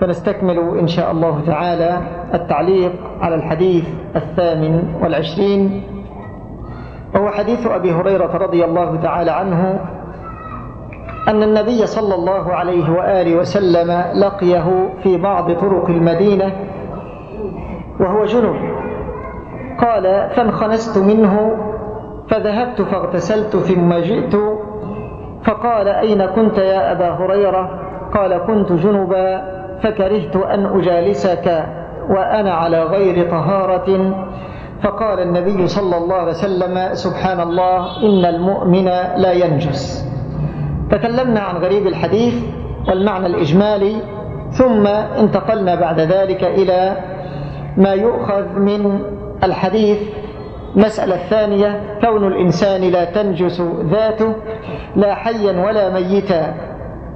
فنستكمل إن شاء الله تعالى التعليق على الحديث الثامن والعشرين. وهو حديث أبي هريرة رضي الله تعالى عنه أن النبي صلى الله عليه وآله وسلم لقيه في بعض طرق المدينة وهو جنب. قال فانخنست منه فذهبت فاغتسلت ثم جئت فقال أين كنت يا أبا هريرة؟ قال كنت جنبا. فكرهت أن أجالسك وأنا على غير طهارة. فقال النبي صلى الله عليه وسلم سبحان الله إن المؤمن لا ينجس. تكلمنا عن غريب الحديث والمعنى الإجمالي ثم انتقلنا بعد ذلك إلى ما يؤخذ من الحديث. مسألة الثانية كون الإنسان لا تنجس ذاته لا حيا ولا ميتا.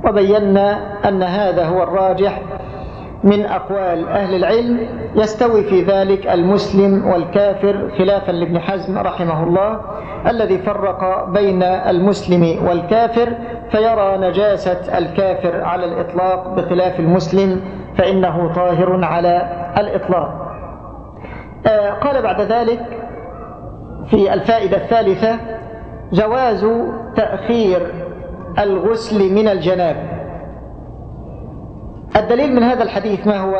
وبينا أن هذا هو الراجح. من أقوال أهل العلم يستوي في ذلك المسلم والكافر خلافا لابن حزم رحمه الله الذي فرق بين المسلم والكافر فيرى نجاسة الكافر على الإطلاق بخلاف المسلم فإنه طاهر على الإطلاق. قال بعد ذلك في الفائدة الثالثة جواز تأخير الغسل من الجناب. الدليل من هذا الحديث ما هو؟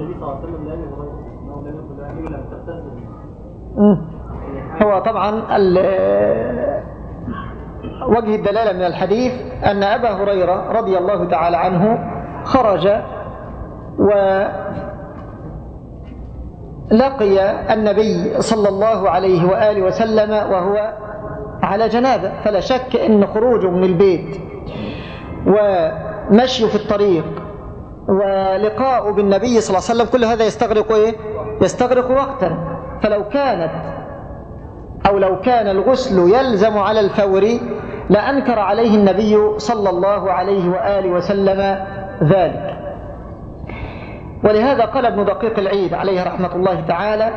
النبي صلى الله عليه وسلم لم يكن لم تغتسل هو طبعا وجه الدلالة من الحديث أن أبا هريرة رضي الله تعالى عنه خرج ولقي النبي صلى الله عليه وآله وسلم وهو على جنابة. فلا شك أن خروجه من البيت ومشيه في الطريق ولقاءه بالنبي صلى الله عليه وسلم كل هذا يستغرق إيه؟ يستغرق وقتا. فلو كانت أو لو كان الغسل يلزم على الفور لأنكر عليه النبي صلى الله عليه وآله وسلم ذلك. ولهذا قال ابن دقيق العيد عليه رحمة الله تعالى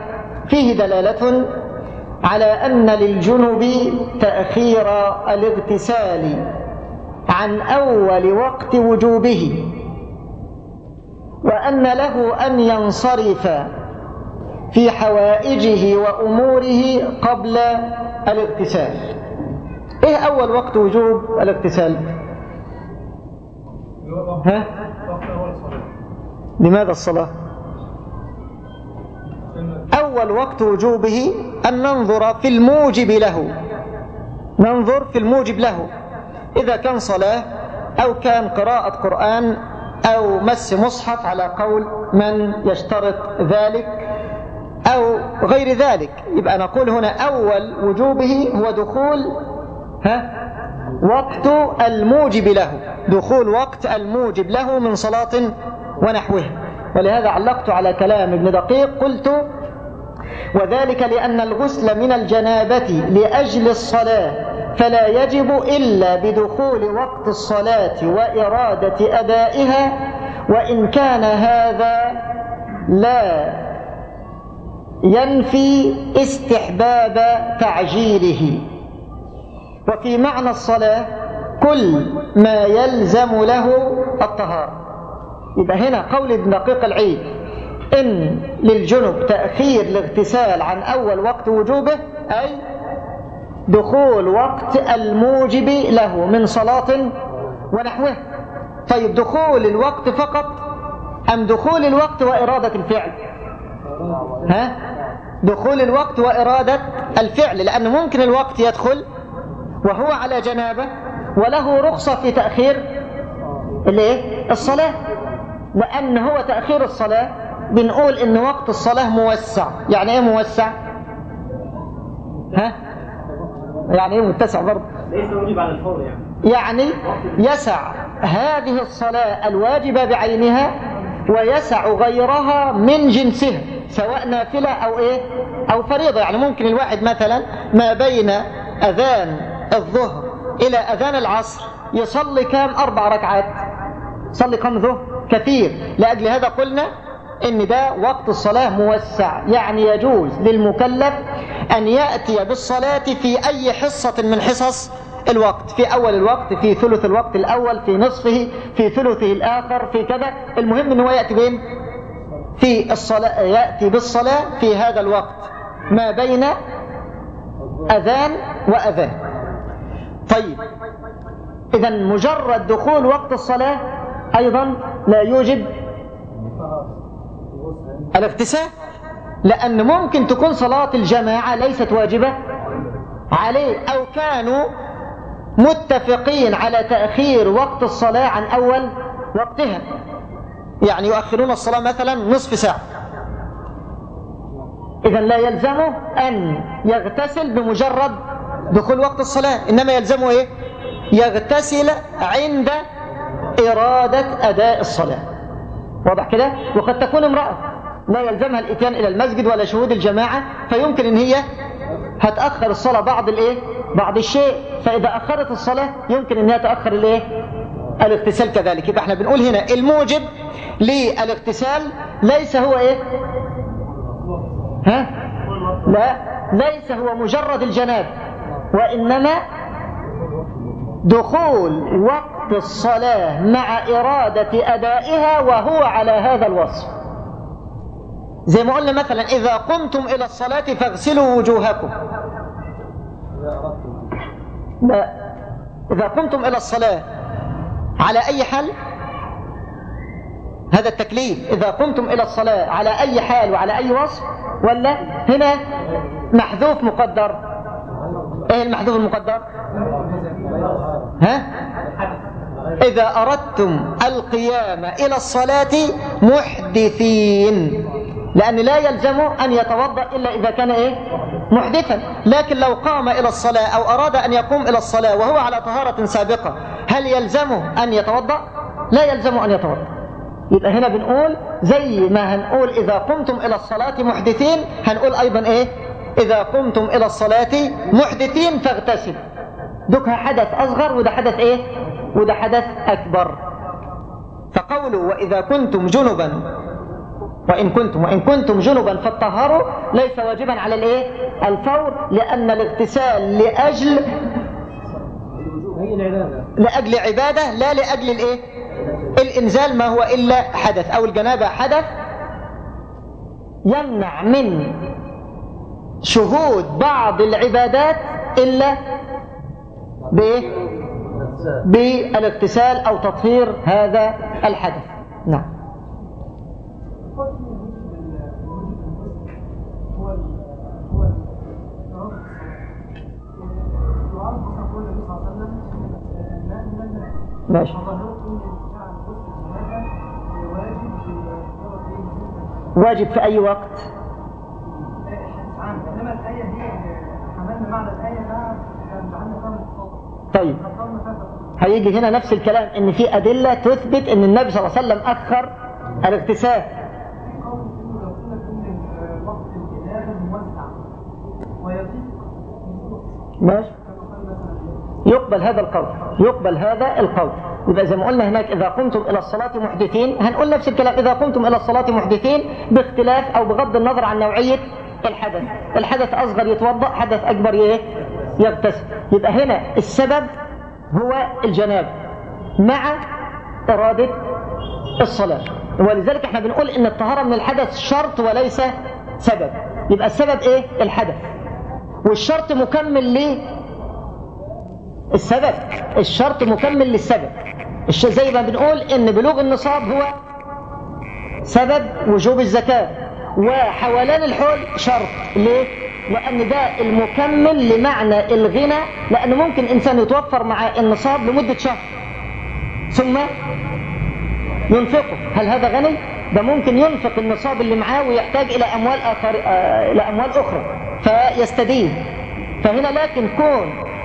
فيه دلالة على أن للجنب تأخير الاغتسال. عن أول وقت وجوبه وأن له أن ينصرف في حوائجه وأموره قبل الاغتسال. إيه أول وقت وجوب الاغتسال؟ ها؟ لماذا الصلاة؟ أول وقت وجوبه أن ننظر في الموجب له. ننظر في الموجب له. إذا كان صلاة أو كان قراءة قرآن أو مس مصحف على قول من يشترط ذلك أو غير ذلك. يبقى نقول هنا أول وجوبه هو دخول ها؟ وقت الموجب له. دخول وقت الموجب له من صلاة ونحوها ولهذا علقت على كلام ابن دقيق قلت وذلك لأن الغسل من الجنابة لأجل الصلاة فلا يجب إلا بدخول وقت الصلاة وإرادة أدائها وإن كان هذا لا ينفي استحباب تعجيله. وفي معنى الصلاة كل ما يلزم له الطهارة. يبقى هنا قول ابن دقيق العيد إن للجنب تأخير الاغتسال عن أول وقت وجوبه أي دخول وقت الموجب له من صلاة ونحوه. طيب دخول الوقت فقط أم دخول الوقت وإرادة الفعل؟ ها؟ دخول الوقت وإرادة الفعل لأنه ممكن الوقت يدخل وهو على جنابة وله رخصة في تأخير الإيه؟ الصلاة. لأن هو تأخير الصلاة بنقول إن وقت الصلاة موسع. يعني إيه موسع؟ ها؟ يعني إيه متسع برضه؟ ليس واجب على الفور يعني. يعني يسع هذه الصلاة الواجبة بعينها ويسع غيرها من جنسها سواء نافلة أو إيه؟ أو فريضة. يعني ممكن الواحد مثلا ما بين أذان الظهر إلى أذان العصر يصلي كام؟ أربع ركعات. صلي كم ظهر؟ كثير. لأجل هذا قلنا إن ده وقت الصلاة موسع. يعني يجوز للمكلف أن يأتي بالصلاة في أي حصة من حصص الوقت في أول الوقت في ثلث الوقت الأول في نصفه في ثلثه الآخر في كذا. المهم إن هو يأتي بين؟ في الصلاة يأتي بالصلاة في هذا الوقت. ما بين أذان وأذان. طيب. اذا مجرد دخول وقت الصلاة أيضا لا يوجب الاغتسال لأن ممكن تكون صلاة الجماعة ليست واجبة عليه أو كانوا متفقين على تأخير وقت الصلاة عن أول وقتها يعني يؤخرون الصلاة مثلا نصف ساعة إذا لا يلزمه أن يغتسل بمجرد دخول وقت الصلاة إنما يلزمه إيه؟ يغتسل عند إرادة أداء الصلاة واضح كده؟ وقد تكون امرأة لا يلزمها الإتيان إلى المسجد ولا شهود الجماعة فيمكن إن هي هتأخر الصلاة بعض الإيه؟ بعض الشيء فإذا أخرت الصلاة يمكن إن هي تأخر الإيه؟ الاغتسال كذلك. يبقى إحنا بنقول هنا الموجب للاغتسال ليس هو إيه؟ ها؟ لا ليس هو مجرد الجناب وإنما دخول وقت الصلاة مع إرادة أدائها وهو على هذا الوصف. زي ما قلنا مثلا إذا قمتم إلى الصلاة فاغسلوا وجوهكم. لا إذا قمتم إلى الصلاة على أي حال؟ هذا التكليف إذا قمتم إلى الصلاة على أي حال وعلى أي وصف؟ ولا؟ هنا محذوف مقدر. إيه المحذوف المقدر؟ ها؟ إذا أردتم القيام إلى الصلاة محدثين. لأن لا يلزمه أن يتوضأ إلا إذا كان إيه؟ محدثا لكن لو قام إلى الصلاة أو أراد أن يقوم إلى الصلاة وهو على طهارة سابقة هل يلزمه أن يتوضأ؟ لا يلزمه أن يتوضأ يبقى هنا بنقول زي ما هنقول إذا قمتم إلى الصلاة محدثين هنقول أيضا إيه؟ إذا قمتم إلى الصلاة محدثين فاغتسل دكها حدث أصغر وده حدث إيه؟ وده حدث أكبر فقوله وإذا كنتم جنبا وإن كنتم وإن كنتم جنبا فالطهاروا ليس واجبا على الإيه؟ الفور لأن الاغتسال لأجل لأجل عبادة لا لأجل الإيه؟ الإنزال ما هو إلا حدث أو الجنابة حدث يمنع من شهود بعض العبادات إلا بإيه؟ بالاغتسال أو تطهير هذا الحدث. نعم. ماشي. واجب في أي وقت؟ طيب. هيجي هنا نفس الكلام إن في أدلة تثبت إن النبي صلى الله عليه وسلم أخر الاغتسال. ماشي. يقبل هذا القول. يقبل هذا القول. يبقى زي ما قلنا هناك إذا قمتم إلى الصلاة محدثين هنقول نفس الكلام إذا قمتم إلى الصلاة محدثين باختلاف أو بغض النظر عن نوعية الحدث. الحدث أصغر يتوضأ حدث أكبر يغتسل. يبقى هنا السبب هو الجناب مع إرادة الصلاة. ولذلك إحنا بنقول إن الطهارة من الحدث شرط وليس سبب. يبقى السبب إيه؟ الحدث. والشرط مكمل السبب الشرط مكمل للسبب. زي ما بنقول إن بلوغ النصاب هو سبب وجوب الزكاة. وحولان الحول شرط. ليه؟ لأن ده المكمل لمعنى الغنى لأن ممكن إنسان يتوفر مع النصاب لمدة شهر. ثم ينفقه. هل هذا غني؟ ده ممكن ينفق النصاب اللي معاه ويحتاج إلى أموال, آخر... إلى أموال أخرى. فيستدين. فهنا لكن كون آه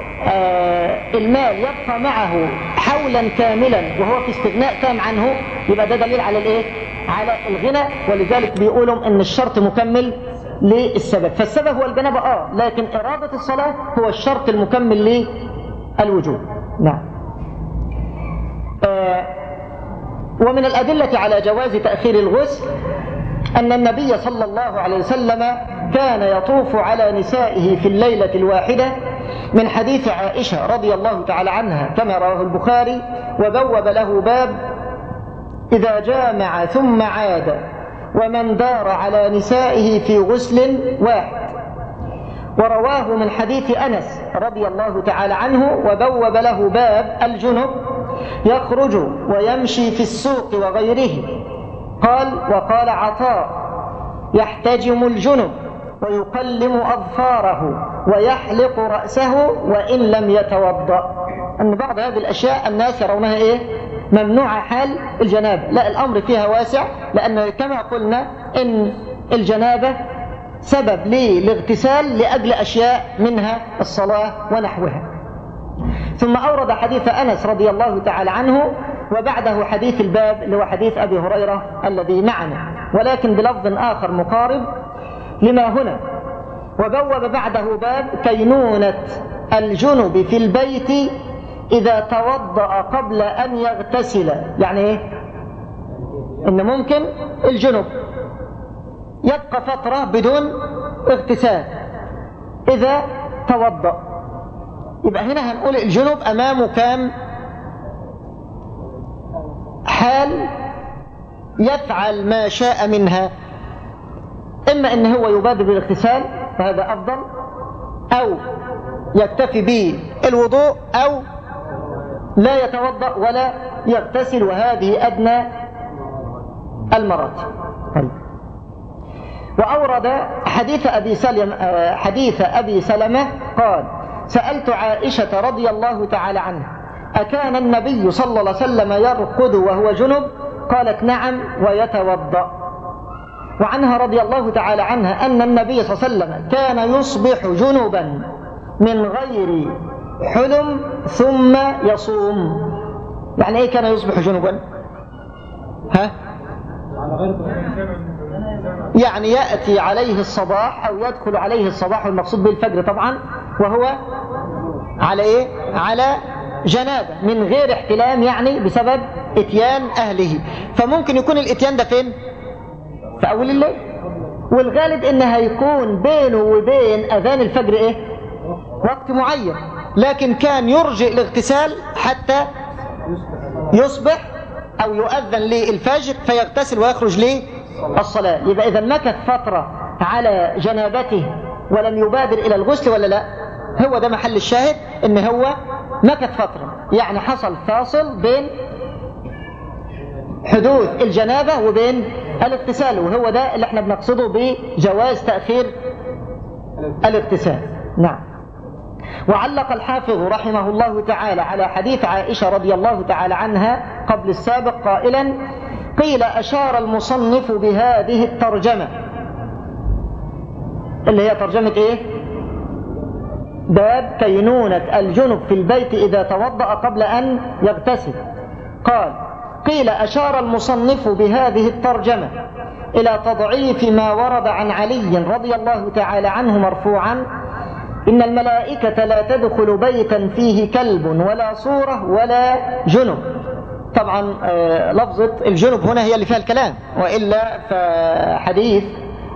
المال يبقى معه حولا كاملا وهو في استغناء تام عنه؟ يبقى ده دليل على الايه؟ على الغنى. ولذلك بيقولوا إن الشرط مكمل للسبب. فالسبب هو الجنابة آه لكن إرادة الصلاة هو الشرط المكمل للوجوب. نعم. آه ومن الأدلة على جواز تأخير الغسل أن النبي صلى الله عليه وسلم كان يطوف على نسائه في الليلة الواحدة من حديث عائشة رضي الله تعالى عنها كما رواه البخاري وبوب له باب إذا جامع ثم عاد ومن دار على نسائه في غسل واحد. ورواه من حديث أنس رضي الله تعالى عنه وبوب له باب الجنب يخرج ويمشي في السوق وغيره. قال وقال عطاء يحتجم الجنب ويقلم أظفاره. ويحلق رأسه وإن لم يتوضأ. أن بعض هذه الأشياء الناس يرونها إيه؟ ممنوعة حال الجنابة لا الأمر فيها واسع لأن كما قلنا إن الجنابة سبب للاغتسال لأجل أشياء منها الصلاة ونحوها. ثم أورد حديث أنس رضي الله تعالى عنه وبعده حديث الباب اللي هو حديث أبي هريرة الذي معنا. ولكن بلفظ آخر مقارب لما هنا. وبوب بعده باب كينونة الجنب في البيت إذا توضأ قبل أن يغتسل. يعني إيه؟ إن ممكن الجنب. يبقى فترة بدون اغتسال. إذا توضأ. يبقى هنا هنقول الجنب أمامه كام؟ حال يفعل ما شاء منها. إما إن هو يبادر بالاغتسال فهذا أفضل. أو يكتفي بالوضوء أو لا يتوضأ ولا يغتسل وهذه أدنى المراتب طيب. وأورد حديث أبي, سلم حديث أبي سلمة قال سألت عائشة رضي الله تعالى عنها أكان النبي صلى الله عليه وسلم يرقد وهو جنب؟ قالت نعم ويتوضأ. وعنها رضي الله تعالى عنها أن النبي صلى الله عليه وسلم كان يصبح جنبا من غير حلم ثم يصوم. يعني إيه كان يصبح جنبا ها؟ يعني يأتي عليه الصباح أو يدخل عليه الصباح والمقصود بالفجر طبعا وهو على إيه؟ على جنابة من غير احتلام يعني بسبب إتيان أهله. فممكن يكون الإتيان ده فين؟ في أول الليل. والغالب إن هيكون بينه وبين أذان الفجر إيه؟ وقت معين. لكن كان يرجئ الاغتسال حتى يصبح أو يؤذن للفجر فيغتسل ويخرج للصلاة. يبقى إذا مكث فترة على جنابته ولم يبادر إلى الغسل ولا لا هو ده محل الشاهد إن هو مكث فترة. يعني حصل فاصل بين حدوث الجنابة وبين الاغتسال وهو ده اللي إحنا بنقصده بجواز تأخير الاغتسال. نعم. وعلق الحافظ رحمه الله تعالى على حديث عائشة رضي الله تعالى عنها قبل السابق قائلا قيل أشار المصنف بهذه الترجمة. اللي هي ترجمة إيه؟ باب كينونة الجنب في البيت إذا توضأ قبل أن يغتسل. قال قيل أشار المصنف بهذه الترجمة إلى تضعيف ما ورد عن علي رضي الله تعالى عنه مرفوعا إن الملائكة لا تدخل بيتا فيه كلب ولا صورة ولا جنب. طبعا لفظة الجنب هنا هي اللي فيها الكلام وإلا فحديث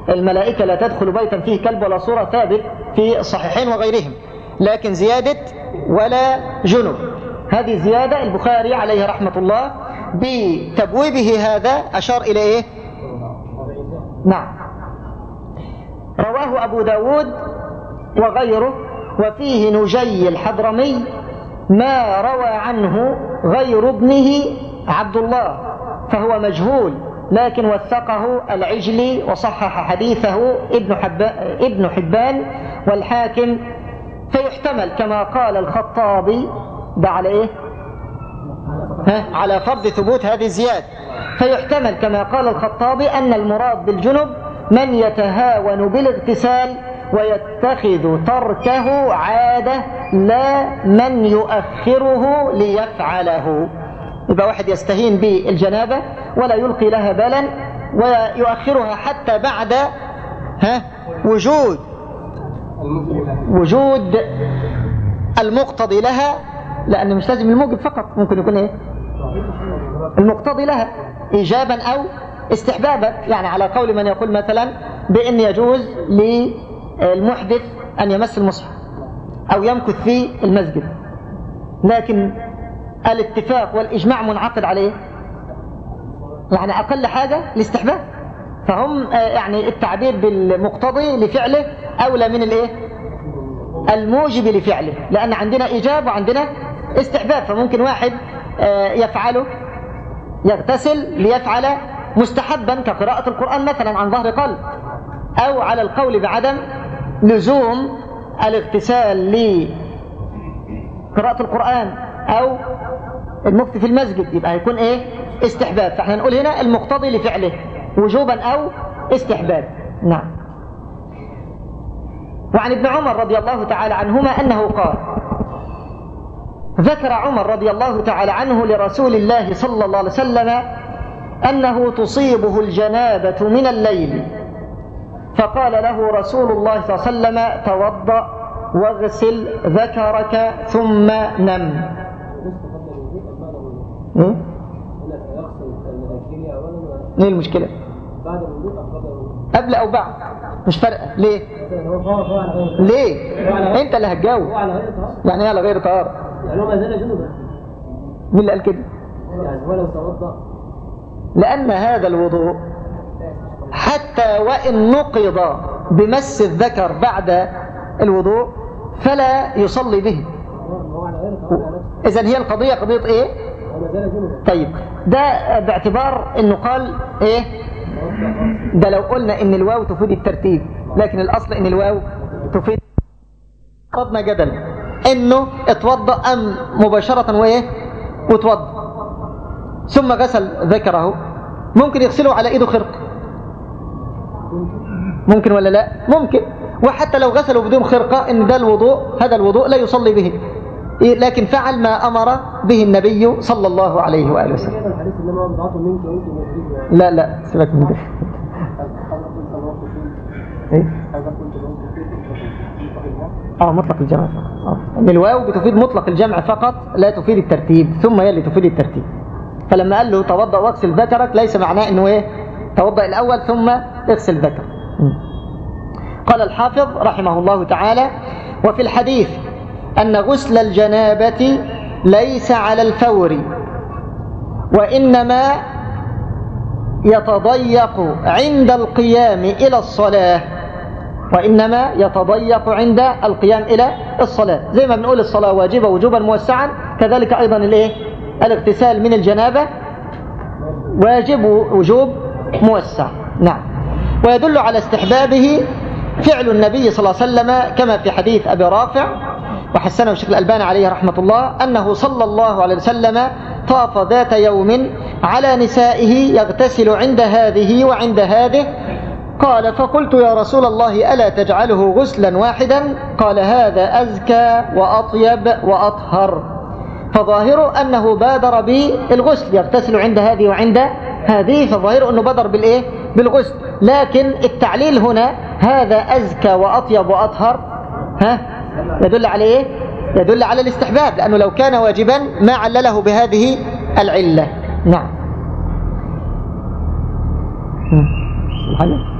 الملائكة لا تدخل بيتا فيه كلب ولا صورة ثابت في الصحيحين وغيرهم لكن زيادة ولا جنب. هذه زيادة البخاري عليه رحمة الله بتبويبه هذا أشار إلى إيه؟ نعم. رواه أبو داود وغيره وفيه نجي الحضرمي ما روى عنه غير ابنه عبد الله فهو مجهول لكن وثقه العجلي وصحح حديثه ابن, حبان, ابن حبان والحاكم فيحتمل كما قال الخطابي ده على إيه؟ على فرض ثبوت هذه الزيادة. فيحتمل كما قال الخطابي أن المراد بالجنب من يتهاون بالاغتسال ويتخذ تركه عادة لا من يؤخره ليفعله. يبقى واحد يستهين بالجنابة ولا يلقي لها بالا ويؤخرها حتى بعد ها وجود وجود المقتضي لها لأن مش لازم الموجب فقط ممكن يكون إيه؟ المقتضي لها إيجابا أو استحبابا. يعني على قول من يقول مثلا بأن يجوز للمحدث أن يمس المصحف أو يمكث في المسجد. لكن الاتفاق والإجماع منعقد عليه. يعني أقل حاجة الاستحباب. فهم يعني التعبير بالمقتضي لفعله أولى من الإيه؟ الموجب لفعله. لأن عندنا إيجاب وعندنا استحباب فممكن واحد يفعله يغتسل ليفعل مستحبا كقراءة القرآن مثلا عن ظهر قلب أو على القول بعدم لزوم الاغتسال لقراءة القرآن أو المفتي في المسجد يبقى هيكون إيه؟ استحباب. فإحنا نقول هنا المقتضي لفعله وجوبا أو استحباب. نعم. وعن ابن عمر رضي الله تعالى عنهما أنه قال ذكر عمر رضي الله تعالى عنه لرسول الله صلى الله عليه وسلم أنه تصيبه الجنابة من الليل. فقال له رسول الله صلى الله عليه وسلم توضأ واغسل ذكرك ثم نم. إيه؟ إيه المشكلة؟ قبل أو بعد؟ مش فارقة. ليه؟ ليه؟ أنت اللي هتجاوب. يعني إيه على غير طهارة يعني هو ما زال جنوبا مين اللي قال كده؟ يعني ولو توضأ. لأن هذا الوضوء حتى وإن نقض بمس الذكر بعد الوضوء فلا يصلي به. إذن هي القضية قضية إيه؟ طيب ده باعتبار إنه قال إيه؟ ده لو قلنا إن الواو تفيد الترتيب لكن الأصل إن الواو تفيد فرضنا جدل إنه اتوضأ أم مباشرة وإيه؟ وتوضأ. ثم غسل ذكره. ممكن يغسله على ايده خرق ممكن ولا لا؟ ممكن. وحتى لو غسله بدون خرقة إن ده الوضوء هذا الوضوء لا يصلي به. إيه، لكن فعل ما أمر به النبي صلى الله عليه وآله وسلم. لا لا سيبك من ده. إيه؟ آه مطلق آه إن الواو بتفيد مطلق الجمع فقط لا تفيد الترتيب ثم هي اللي تفيد الترتيب. فلما قال له توضأ واغسل ذكرك ليس معناه إنه إيه؟ توضأ الأول ثم اغسل ذكرك. قال الحافظ رحمه الله تعالى وفي الحديث أن غسل الجنابة ليس على الفور وإنما يتضيق عند القيام إلى الصلاة. وإنما يتضيق عند القيام إلى الصلاة. زي ما بنقول الصلاة واجبة وجوبا موسعا كذلك أيضا الإيه؟ الاغتسال من الجنابة واجب وجوب موسع. نعم. ويدل على استحبابه فعل النبي صلى الله عليه وسلم كما في حديث أبي رافع وحسنه الشيخ الألباني عليه رحمة الله أنه صلى الله عليه وسلم طاف ذات يوم على نسائه يغتسل عند هذه وعند هذه قال فقلت يا رسول الله ألا تجعله غسلا واحدا؟ قال هذا أزكى وأطيب وأطهر. فظاهره أنه بادر بالغسل يغتسل عند هذه وعند هذه فظاهره أنه بادر بالإيه؟ بالغسل. لكن التعليل هنا هذا أزكى وأطيب وأطهر ها؟ يدل على إيه؟ يدل على الاستحباب لأنه لو كان واجبا ما علله بهذه العلة. نعم. سبحان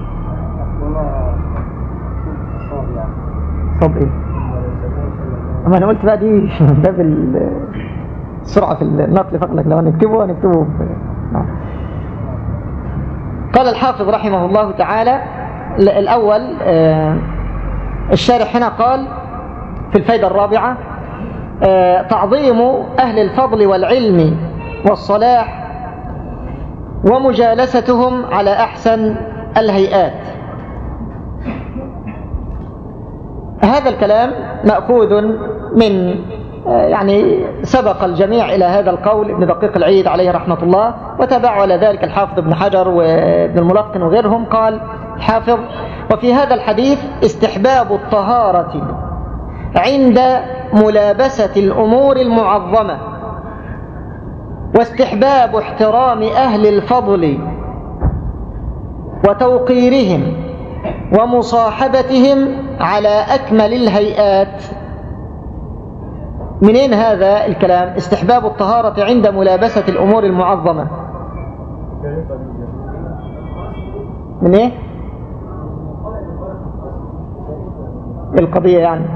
صب إيه أما أنا قلت بقى دي باب ال- السرعه في النقل فقط لكن لو هنكتبه هنكتبه نعم. قال الحافظ رحمه الله تعالى ال- الأول آه، الشارح هنا قال في الفائده الرابعة آه، تعظيم أهل الفضل والعلم والصلاح ومجالستهم على أحسن الهيئات هذا الكلام مأخوذ من آه، يعني سبق الجميع إلى هذا القول ابن دقيق العيد عليه رحمة الله وتابعوا على ذلك الحافظ ابن حجر وابن الملقن وغيرهم. قال حافظ وفي هذا الحديث استحباب الطهارة عند ملابسة الأمور المعظمة واستحباب احترام أهل الفضل وتوقيرهم ومصاحبتهم على أكمل الهيئات. منين هذا الكلام؟ استحباب الطهارة عند ملابسة الأمور المعظمة. من إيه؟ القضية يعني.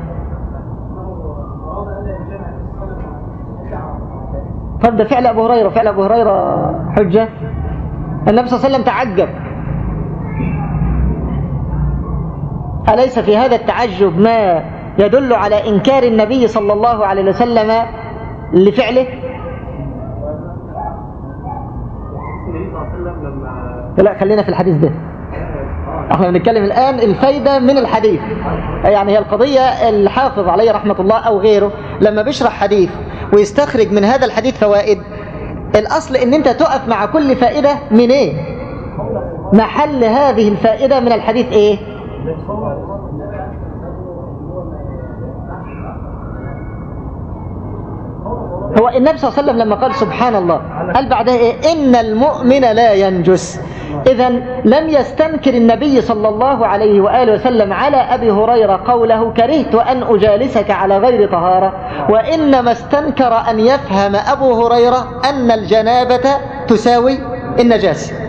ده فعل أبو هريرة فعل أبو هريرة حجة. النبي صلى الله عليه وسلم تعجب. أليس في هذا التعجب ما يدل على إنكار النبي صلى الله عليه وسلم لفعله؟ لا خلينا في الحديث ده. إحنا بنتكلم الآن الفايدة من الحديث. يعني هي القضية الحافظ عليه رحمة الله أو غيره لما بيشرح حديث ويستخرج من هذا الحديث فوائد الأصل إن أنت تقف مع كل فائدة من إيه؟ محل هذه الفائدة من الحديث إيه؟ هو النبي صلى الله عليه وسلم لما قال سبحان الله قال بعدها إيه؟ إن المؤمن لا ينجس. إذا لم يستنكر النبي صلى الله عليه وآله وسلم على أبي هريرة قوله كرهت أن أجالسك على غير طهارة وإنما استنكر أن يفهم أبو هريرة أن الجنابة تساوي النجاسة.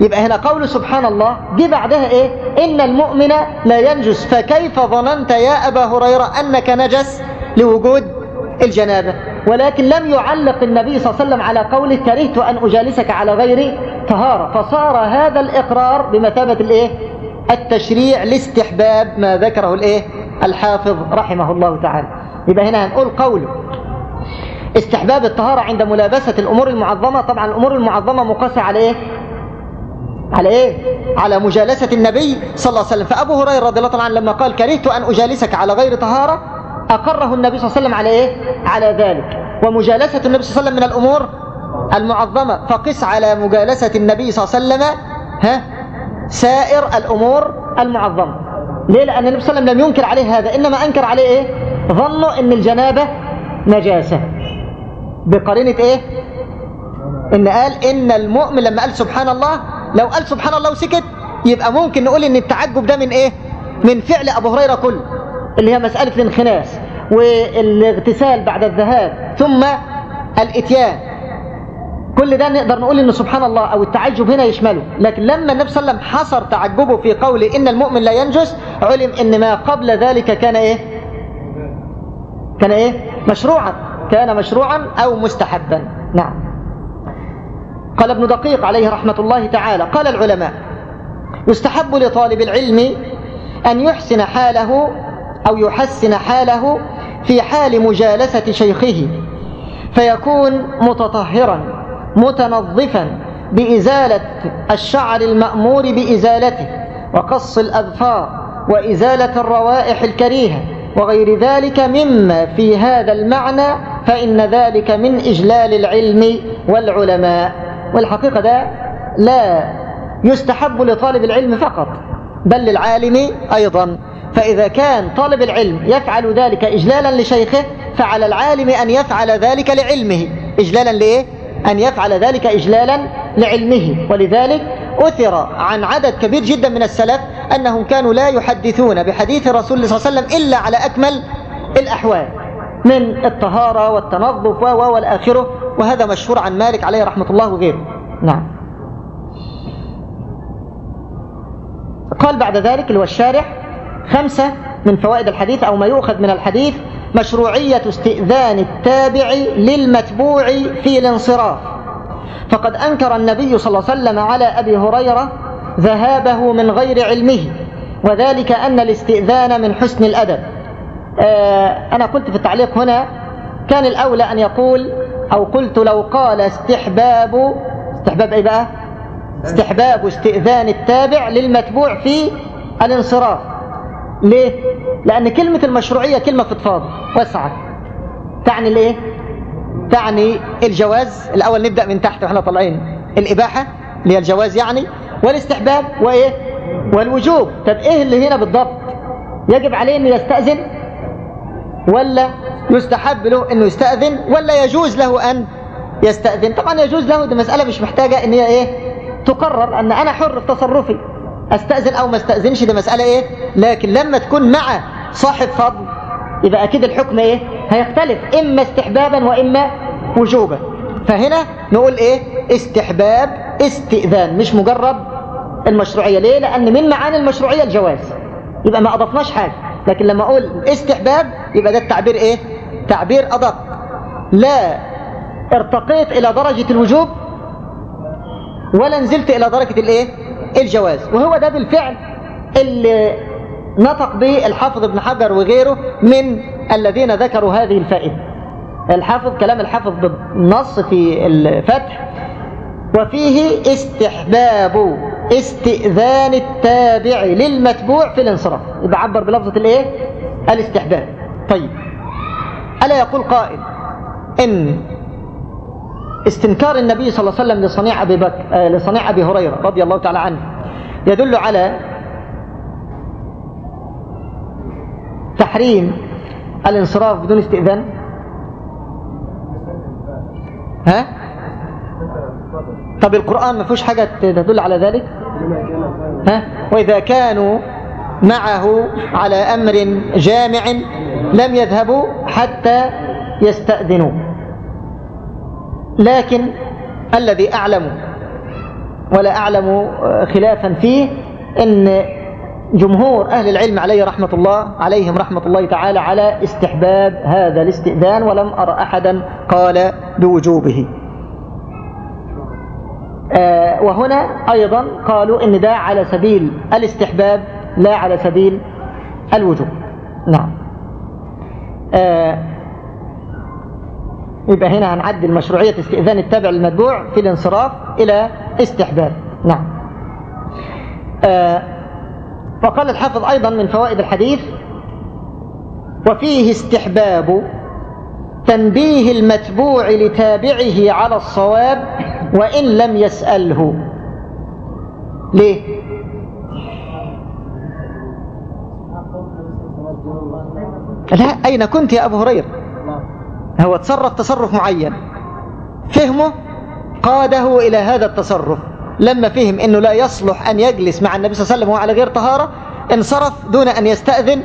يبقى هنا قول سبحان الله دي بعدها إيه إن المؤمن لا ينجس فكيف ظننت يا أبا هريرة أنك نجس لوجود الجنابة ولكن لم يعلق النبي صلى الله عليه وسلم على قوله كرهت أن أجالسك على غير طهارة فصار هذا الإقرار بمثابة الإيه؟ التشريع لاستحباب ما ذكره الإيه؟ الحافظ رحمه الله تعالى يبقى هنا هنقول قوله استحباب الطهارة عند ملابسة الأمور المعظمة طبعا الأمور المعظمة مقاسة على إيه؟ على إيه؟ على مجالسة النبي صلى الله عليه وسلم. فأبو هريرة رضي الله عنه لما قال كرهت أن أجالسك على غير طهارة أقره النبي صلى الله عليه وسلم على إيه؟ على ذلك. ومجالسة النبي صلى الله عليه وسلم من الأمور المعظمة. فقس على مجالسة النبي صلى الله عليه وسلم ها؟ سائر الأمور المعظمة. ليه؟ لأن النبي صلى الله عليه وسلم لم ينكر عليه هذا إنما أنكر عليه إيه؟ ظنوا أن الجنابة نجاسة. بقرينة إيه؟ إن قال إن المؤمن لما قال سبحان الله لو قال سبحان الله وسكت يبقى ممكن نقول إن التعجب ده من إيه؟ من فعل أبو هريرة كله اللي هي مسألة الانخناس والاغتسال بعد الذهاب ثم الإتيان. كل ده نقدر نقول انه سبحان الله أو التعجب هنا يشمله. لكن لما النبي صلى الله عليه وسلم حصر تعجبه في قوله إن المؤمن لا ينجس علم إن ما قبل ذلك كان إيه؟ كان إيه؟ مشروعا كان مشروعا أو مستحبا. نعم. قال ابن دقيق عليه رحمة الله تعالى قال العلماء يستحب لطالب العلم أن يحسن حاله أو يحسن حاله في حال مجالسة شيخه فيكون متطهرا متنظفا بإزالة الشعر المأمور بإزالته وقص الأظفار وإزالة الروائح الكريهة وغير ذلك مما في هذا المعنى فإن ذلك من إجلال العلم والعلماء. والحقيقة ده لا يستحب لطالب العلم فقط بل للعالم أيضا. فإذا كان طالب العلم يفعل ذلك إجلالا لشيخه فعلى العالم أن يفعل ذلك لعلمه. إجلالا لإيه؟ أن يفعل ذلك إجلالا لعلمه. ولذلك أثر عن عدد كبير جدا من السلف أنهم كانوا لا يحدثون بحديث الرسول صلى الله عليه وسلم إلا على أكمل الأحوال من الطهارة والتنظف و والآخرة. وهذا مشهور عن مالك عليه رحمة الله وغيره. نعم. قال بعد ذلك اللي هو الشارح خمسة من فوائد الحديث أو ما يؤخذ من الحديث مشروعية استئذان التابع للمتبوع في الانصراف. فقد أنكر النبي صلى الله عليه وسلم على أبي هريرة ذهابه من غير علمه وذلك أن الاستئذان من حسن الأدب. آه أنا قلت في التعليق هنا كان الأولى أن يقول أو قلت لو قال استحباب استحباب أي بقى؟ استحباب استئذان التابع للمتبوع في الانصراف. ليه؟ لأن كلمة المشروعية كلمة فضفاضة واسعة. تعني الإيه؟ تعني الجواز. الأول نبدأ من تحت وإحنا طالعين. الإباحة اللي هي الجواز يعني والاستحباب وإيه؟ والوجوب. طب إيه اللي هنا بالضبط؟ يجب عليه إنه يستأذن ولا يستحب له إنه يستأذن ولا يجوز له أن يستأذن. طبعا يجوز له دي مسألة مش محتاجة إن هي إيه تقرر ان أنا حر في تصرفي. أستأذن أو ما أستأذنش دي مسألة إيه لكن لما تكون مع صاحب فضل يبقى أكيد الحكم إيه هيختلف إما استحبابا وإما وجوبا. فهنا نقول إيه استحباب استئذان مش مجرد المشروعية. ليه؟ لأن من معاني المشروعية الجواز. يبقى ما أضفناش حاجة. لكن لما أقول استحباب يبقى ده التعبير إيه؟ تعبير أدق. لا ارتقيت إلى درجة الوجوب ولا نزلت إلى درجة الإيه؟ الجواز. وهو ده بالفعل اللي نطق به الحافظ ابن حجر وغيره من الذين ذكروا هذه الفائدة. الحافظ كلام الحافظ بالنص في الفتح. وفيه استحباب استئذان التابع للمتبوع في الانصراف. يبقى عبر بلفظة الإيه؟ الاستحباب. طيب. ألا يقول قائل إن استنكار النبي صلى الله عليه وسلم لصنيع أبي, بك... آه لصنيع أبي هريرة رضي الله تعالى عنه يدل على تحريم الانصراف بدون استئذان؟ ها؟ طب القرآن ما فيهوش حاجة تدل على ذلك؟ ها؟ وإذا كانوا معه على أمر جامع لم يذهبوا حتى يستأذنوا. لكن الذي أعلم ولا أعلم خلافا فيه أن جمهور أهل العلم عليه رحمة الله عليهم رحمة الله تعالى على استحباب هذا الاستئذان ولم أرى أحدا قال بوجوبه. آه وهنا أيضا قالوا أن ده على سبيل الاستحباب لا على سبيل الوجوب. نعم. آه يبقى هنا هنعدل مشروعية استئذان التابع للمتبوع في الانصراف إلى استحباب. نعم. آه وقال الحافظ أيضا من فوائد الحديث وفيه استحباب تنبيه المتبوع لتابعه على الصواب وإن لم يسأله. ليه؟ لا أين كنت يا أبو هريرة؟ هو تصرف تصرف معين. فهمه؟ قاده إلى هذا التصرف. لما فهم أنه لا يصلح أن يجلس مع النبي صلى الله عليه وسلم وهو على غير طهارة انصرف دون أن يستأذن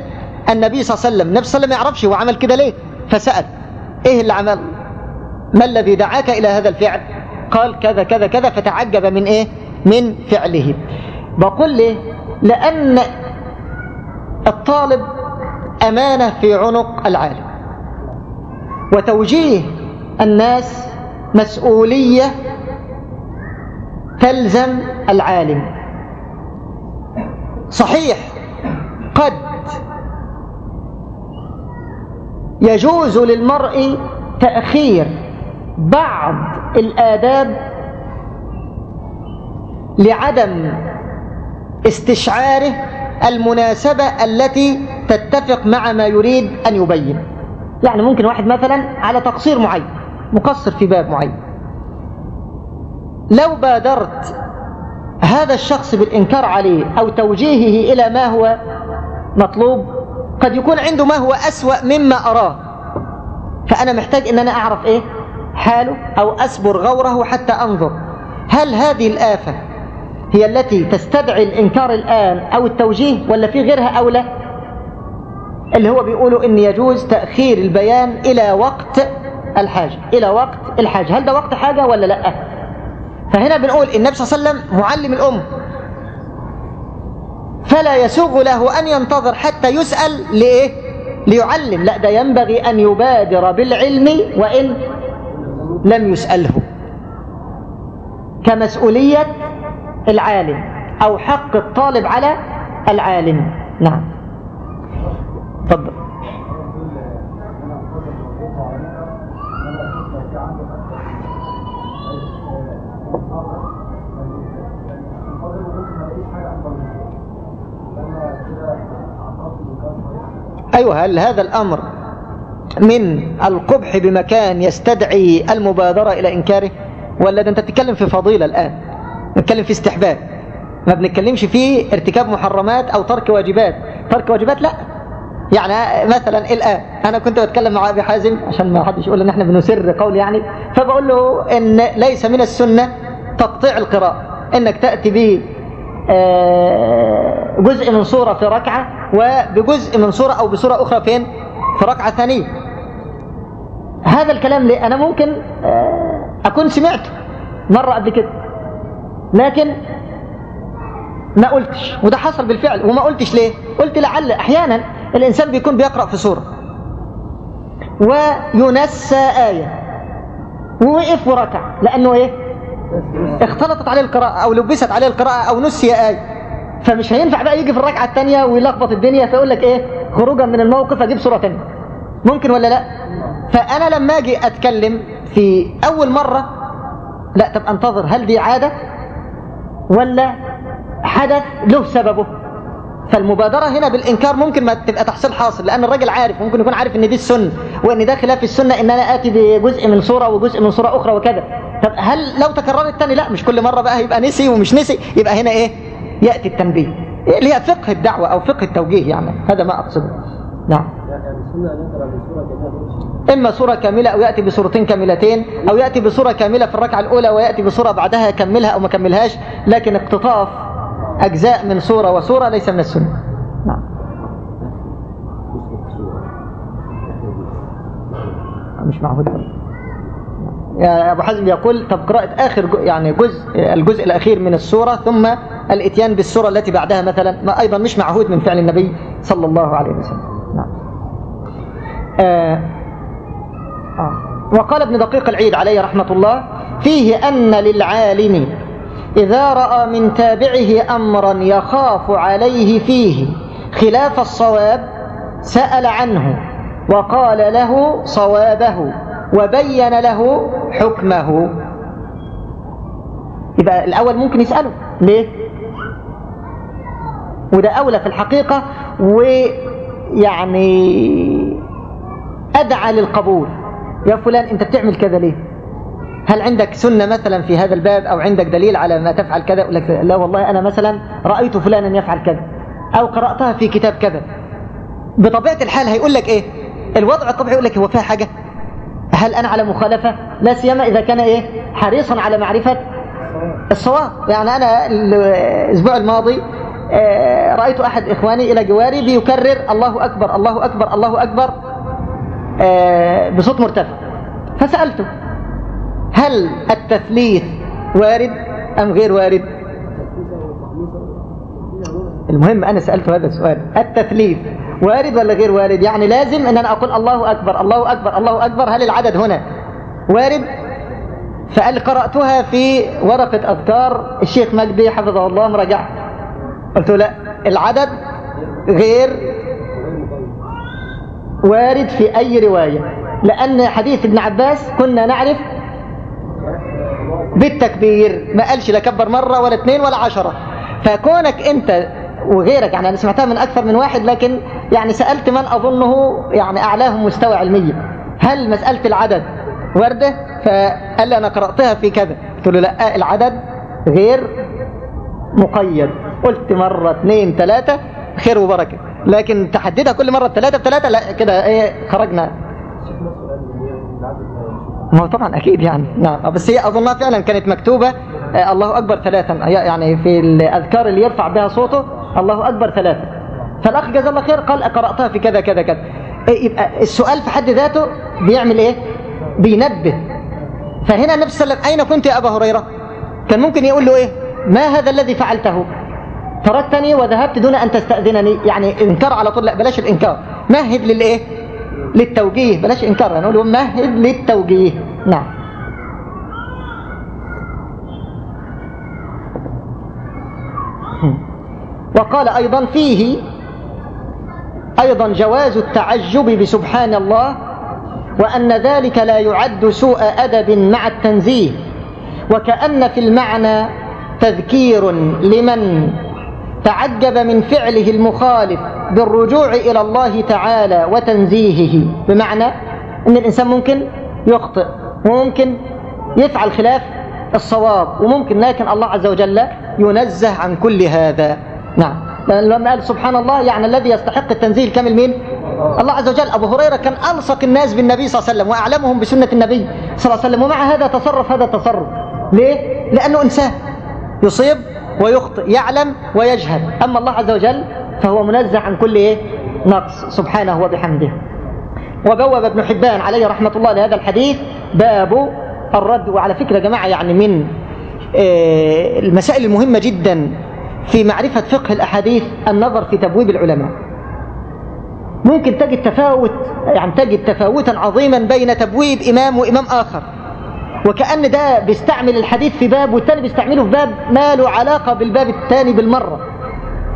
النبي صلى الله عليه وسلم. النبي صلى الله عليه وسلم يعرفش هو عمل كده ليه. فسأل إيه اللي عمل ما الذي دعاك إلى هذا الفعل؟ قال كذا كذا كذا فتعجب من إيه؟ من فعله. بقول ليه لأن الطالب أمانة في عنق العالم. وتوجيه الناس مسؤولية تلزم العالم. صحيح قد يجوز للمرء تأخير بعض الآداب لعدم استشعاره المناسبة التي تتفق مع ما يريد أن يبين. يعني ممكن واحد مثلا على تقصير معين مقصر في باب معين. لو بادرت هذا الشخص بالإنكار عليه أو توجيهه إلى ما هو مطلوب قد يكون عنده ما هو أسوأ مما أراه. فأنا محتاج أن أنا أعرف إيه؟ حاله أو أسبر غوره حتى أنظر. هل هذه الآفة هي التي تستدعي الإنكار الآن أو التوجيه ولا في غيرها أو لا؟ اللي هو بيقولوا إن يجوز تأخير البيان إلى وقت الحاجة إلى وقت الحاجة هل ده وقت حاجة ولا لأ؟ فهنا بنقول النبي صلى الله عليه وسلم معلم الأم. فلا يسوغ له أن ينتظر حتى يسأل لإيه؟ ليعلم. لأ ده ينبغي أن يبادر بالعلم وإن لم يسأله. كمسؤولية العالم أو حق الطالب على العالم. نعم. تفضل. أيوة هل هذا الأمر من القبح بمكان يستدعي المبادرة إلى إنكاره؟ ولا ده أنت تتكلم في فضيلة الآن نتكلم في استحباب. ما بنتكلمش فيه ارتكاب محرمات أو ترك واجبات. ترك واجبات؟ لا. يعني مثلا الآن أنا كنت بتكلم مع أبي حازم عشان ما حدش يقول إن إحنا بنسر قول يعني فبقول له إن ليس من السنة تقطيع القراءة إنك تأتي به آه، جزء من سورة في ركعة وبجزء من سورة أو بسورة أخرى فين؟ في ركعة ثانية. هذا الكلام ليه أنا ممكن آه، أكون سمعته مرة قبل كده لكن ما قلتش وده حصل بالفعل وما قلتش ليه؟ قلت لعل أحيانا الإنسان بيكون بيقرأ في سورة. وينسى آية. ووقف وركع. لأنه إيه؟ اختلطت عليه القراءة أو لبست عليه القراءة أو نسي آية. فمش هينفع بقى يجي في الركعة الثانية ويلخبط الدنيا فيقول لك إيه؟ خروجا من الموقف أجيب سورة ثانية ممكن ولا لأ؟ فأنا لما أجي أتكلم في أول مرة لأ طب أنتظر هل دي عادة ولا حدث له سببه؟ فالمبادرة هنا بالإنكار ممكن ما تبقى تحصيل حاصل لأن الراجل عارف ممكن يكون عارف إن دي السنة وإن ده خلاف السنة إن أنا آتي بجزء من صورة وجزء من صورة أخرى وكذا. طب هل لو تكررت تاني لا مش كل مرة بقى يبقى نسي ومش نسي يبقى هنا إيه؟ يأتي التنبيه. اللي هي فقه الدعوة أو فقه التوجيه يعني هذا ما أقصده. نعم. إما سورة كاملة أو يأتي بسورتين كاملتين أو يأتي بسورة كاملة في الركعة الأولى ويأتي بسورة بعدها يكملها أو ما كملهاش لكن اقتطاف أجزاء من سورة وسورة ليس من السنة. نعم. مش معهود. يا أبو حزم يقول طب قراءة آخر يعني جزء الجزء الأخير من السورة ثم الإتيان بالسورة التي بعدها مثلا ما أيضا مش معهود من فعل النبي صلى الله عليه وسلم. نعم. آه. آه. وقال ابن دقيق العيد عليه رحمة الله فيه أن للعالم إذا رأى من تابعه أمرا يخاف عليه فيه خلاف الصواب سأل عنه وقال له صوابه وبين له حكمه. يبقى الأول ممكن يسأله ليه؟ وده أولى في الحقيقة ويعني أدعى للقبول. يا فلان أنت بتعمل كذا ليه؟ هل عندك سنة مثلا في هذا الباب أو عندك دليل على ما تفعل كذا؟ يقول لك لا والله أنا مثلا رأيت فلانا يفعل كذا أو قرأتها في كتاب كذا. بطبيعة الحال هيقول لك إيه؟ الوضع الطبيعي يقول لك هو فيها حاجة. هل أنا على مخالفة؟ لا سيما إذا كان إيه؟ حريصا على معرفة الصواب. يعني أنا الأسبوع الماضي رأيت أحد إخواني إلى جواري بيكرر الله أكبر الله أكبر الله أكبر بصوت مرتفع. فسألته هل التثليث وارد أم غير وارد؟ المهم أنا سألت هذا السؤال. التثليث وارد ولا غير وارد؟ يعني لازم أن أنا أقول الله أكبر الله أكبر الله أكبر. هل العدد هنا وارد؟ فقال قرأتها في ورقة أذكار؟ الشيخ مجدي حفظه الله مراجعة قلت له لا العدد غير وارد في أي رواية. لأن حديث ابن عباس كنا نعرف بالتكبير ما قالش لا كبر مرة ولا اثنين ولا عشرة. فكونك انت وغيرك يعني أنا سمعتها من أكثر من واحد لكن يعني سألت من أظنه يعني اعلاهم مستوى علميا هل مسألة العدد وردة؟ فقال لي أنا قرأتها في كذا. قلت له لا العدد غير مقيد. قلت مرة اثنين ثلاثة خير وبركة. لكن تحددها كل مرة ثلاثة بثلاثة لا كده إيه خرجنا. ما هو طبعا أكيد يعني. نعم. بس هي أظنها فعلا كانت مكتوبة. الله أكبر ثلاثا. يعني في الأذكار اللي يرفع بها صوته الله أكبر ثلاثا. فالأخ جزا الله خير قال قرأتها في كذا كذا كذا. يبقى السؤال في حد ذاته بيعمل إيه؟ بينبه. فهنا النبي صلى الله عليه وسلم أين كنت يا أبا هريرة؟ كان ممكن يقول له إيه؟ ما هذا الذي فعلته؟ تركتني وذهبت دون أن تستأذنني. يعني إنكار على طول لا بلاش الإنكار. مهد للإيه؟ للتوجيه. بلاش إنكار يعني نقول مهد للتوجيه. نعم. وقال أيضا فيه أيضا جواز التعجب بسبحان الله وأن ذلك لا يعد سوء أدب مع التنزيه وكأن في المعنى تذكير لمن تعجب من فعله المخالف. بالرجوع إلى الله تعالى وتنزيهه. بمعنى أن الإنسان ممكن يخطئ وممكن يفعل خلاف الصواب وممكن لكن الله عز وجل ينزه عن كل هذا. نعم. لما قال سبحان الله يعني الذي يستحق التنزيه الكامل مين؟ الله عز وجل. أبو هريرة كان ألصق الناس بالنبي صلى الله عليه وسلم وأعلمهم بسنة النبي صلى الله عليه وسلم ومع هذا تصرف هذا التصرف. ليه؟ لأنه إنسان يصيب ويخطئ يعلم ويجهل. أما الله عز وجل فهو منزه عن كل إيه؟ نقص. سبحانه وبحمده. وبوب ابن حبان عليه رحمة الله لهذا الحديث باب الرد. وعلى فكرة جماعة يعني من آه، المسائل المهمة جدا في معرفة فقه الأحاديث النظر في تبويب العلماء. ممكن تجد تفاوت يعني تجد تفاوتا عظيما بين تبويب إمام وإمام آخر. وكأن ده بيستعمل الحديث في باب والتاني بيستعمله في باب ما له علاقة بالباب الثاني بالمرة.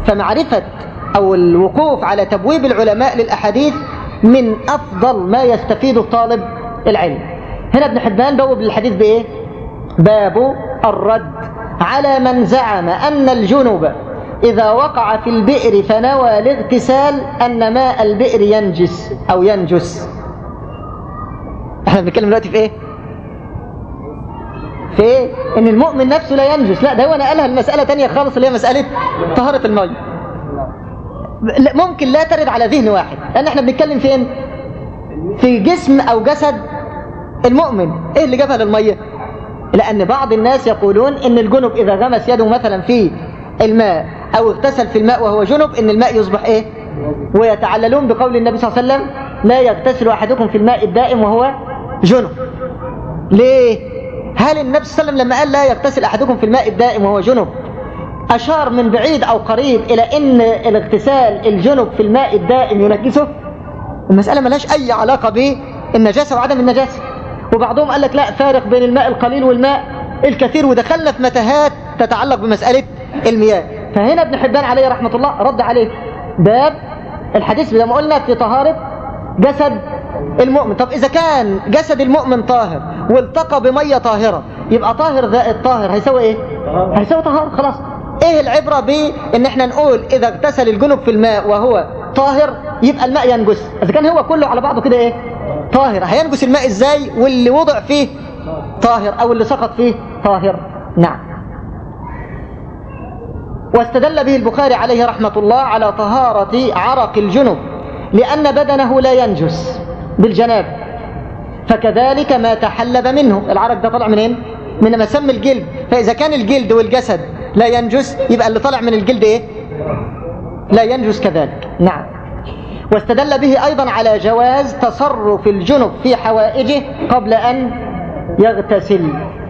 فمعرفة أو الوقوف على تبويب العلماء للأحاديث من أفضل ما يستفيده طالب العلم. هنا ابن حبان بوب للحديث بإيه؟ باب الرد على من زعم أن الجنب إذا وقع في البئر فنوى الاغتسال أن ماء البئر ينجس أو ينجس. إحنا بنتكلم دلوقتي في إيه؟ في إيه؟ إن المؤمن نفسه لا ينجس. لا ده هو نقلها المسألة تانية خالص اللي هي مسألة طهارة المية ممكن لا ترد على ذهن واحد. لأن إحنا بنتكلم فين في جسم أو جسد المؤمن. إيه اللي جابها للمية لأن بعض الناس يقولون إن الجنب إذا غمس يده مثلا في الماء أو اغتسل في الماء وهو جنب إن الماء يصبح إيه؟ ويتعللون بقول النبي صلى الله عليه وسلم لا يغتسل أحدكم في الماء الدائم وهو جنب. ليه؟ هل النبي صلى الله عليه وسلم لما قال لا يغتسل أحدكم في الماء الدائم وهو جنب؟ أشار من بعيد أو قريب إلى إن الاغتسال الجنب في الماء الدائم ينجسه. المسألة ملهاش أي علاقة بالنجاسة وعدم النجاسة. وبعضهم قال لك لا فارق بين الماء القليل والماء الكثير ودخلنا في متاهات تتعلق بمسألة المياه. فهنا ابن حبان عليه رحمة الله رد عليه. باب الحديث زي ما قلنا في طهارة جسد المؤمن. طب إذا كان جسد المؤمن طاهر والتقى بمية طاهرة يبقى طاهر ذا الطاهر هيسوي إيه؟ هيسوي طهار خلاص. إيه العبرة بان إحنا نقول إذا اغتسل الجنب في الماء وهو طاهر يبقى الماء ينجس. إذا كان هو كله على بعضه كده إيه؟ طاهر. هينجس الماء إزاي؟ واللي وضع فيه طاهر أو اللي سقط فيه طاهر. نعم. واستدل به البخاري عليه رحمة الله على طهارة عرق الجنب لأن بدنه لا ينجس بالجناب. فكذلك ما تحلب منه. العرق ده طلع منين؟ من مسم الجلد. فإذا كان الجلد والجسد لا ينجس. يبقى اللي طلع من الجلد إيه؟ لا ينجس كذلك. نعم. واستدل به أيضا على جواز تصرف الجنب في حوائجه قبل أن يغتسل.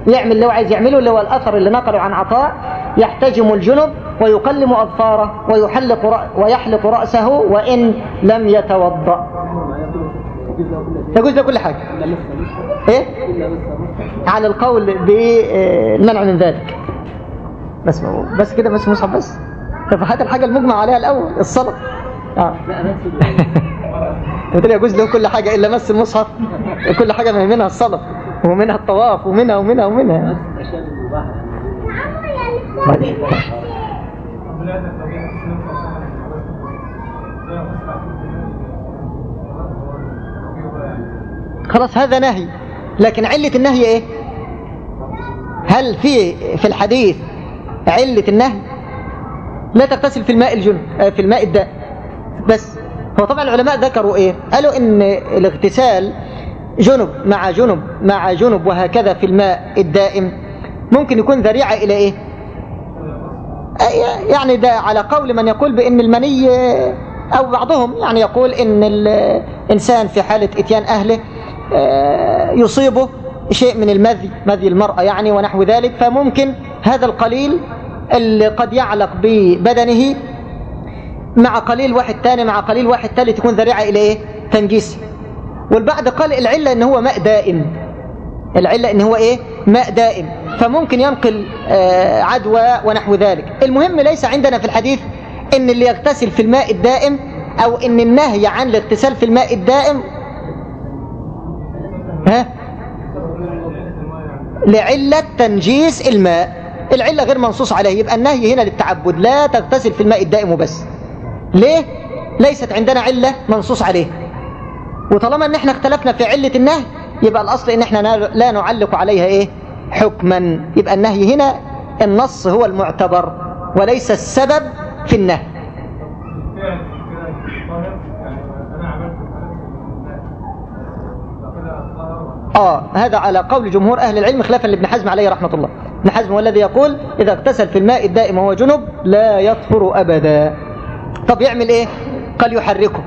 يعمل اللي هو عايز يعمله اللي هو الأثر اللي نقله عن عطاء. يحتجم الجنب ويقلم أظفاره ويحلق. ويحلق رأسه وإن لم يتوضأ. يجوز له كل حاجة. إيه؟ على القول بالمنع من ذلك. بس بس كده بس مصحف بس. طب هات الحاجة المجمع عليها الأول الصلاة. آه. قلت لي يجوز له كل حاجة إلا مس المصحف. كل حاجة منها الصلاة ومنها الطواف ومنها ومنها ومنها. خلاص هذا نهي. لكن علة النهي إيه؟ هل في في الحديث علة النهي لا تغتسل في الماء الجنب في الماء الداء. بس هو طبعا العلماء ذكروا إيه؟ قالوا إن الاغتسال جنب مع جنب مع جنب وهكذا في الماء الدائم ممكن يكون ذريعة إلى إيه؟ يعني ده على قول من يقول بإن المني أو بعضهم يعني يقول إن الانسان في حالة إتيان أهله يصيبه شيء من المذي مذي المرأة يعني ونحو ذلك فممكن هذا القليل اللي قد يعلق ببدنه مع قليل واحد تاني مع قليل واحد ثالث تكون ذريعة إلى إيه؟ تنجيس. والبعض قال العلة إن هو ماء دائم. العلة إن هو إيه؟ ماء دائم. فممكن ينقل آه عدوى ونحو ذلك. المهم ليس عندنا في الحديث إن اللي يغتسل في الماء الدائم أو إن النهي عن الاغتسال في الماء الدائم. ها؟ لعلة تنجيس الماء. العلة غير منصوص عليه يبقى النهي هنا للتعبد. لا تغتسل في الماء الدائم وبس. ليه؟ ليست عندنا علة منصوص عليه وطالما إن إحنا اختلفنا في علة النهي يبقى الأصل إن إحنا لا نعلق عليها إيه؟ حكما. يبقى النهي هنا النص هو المعتبر وليس السبب في النهي. آه هذا على قول جمهور أهل العلم خلافا لابن حزم عليه رحمة الله. ابن حزم هو الذي يقول إذا اغتسل في الماء الدائم وهو جنب لا يطهر أبدا. طب يعمل إيه؟ قال يحركه.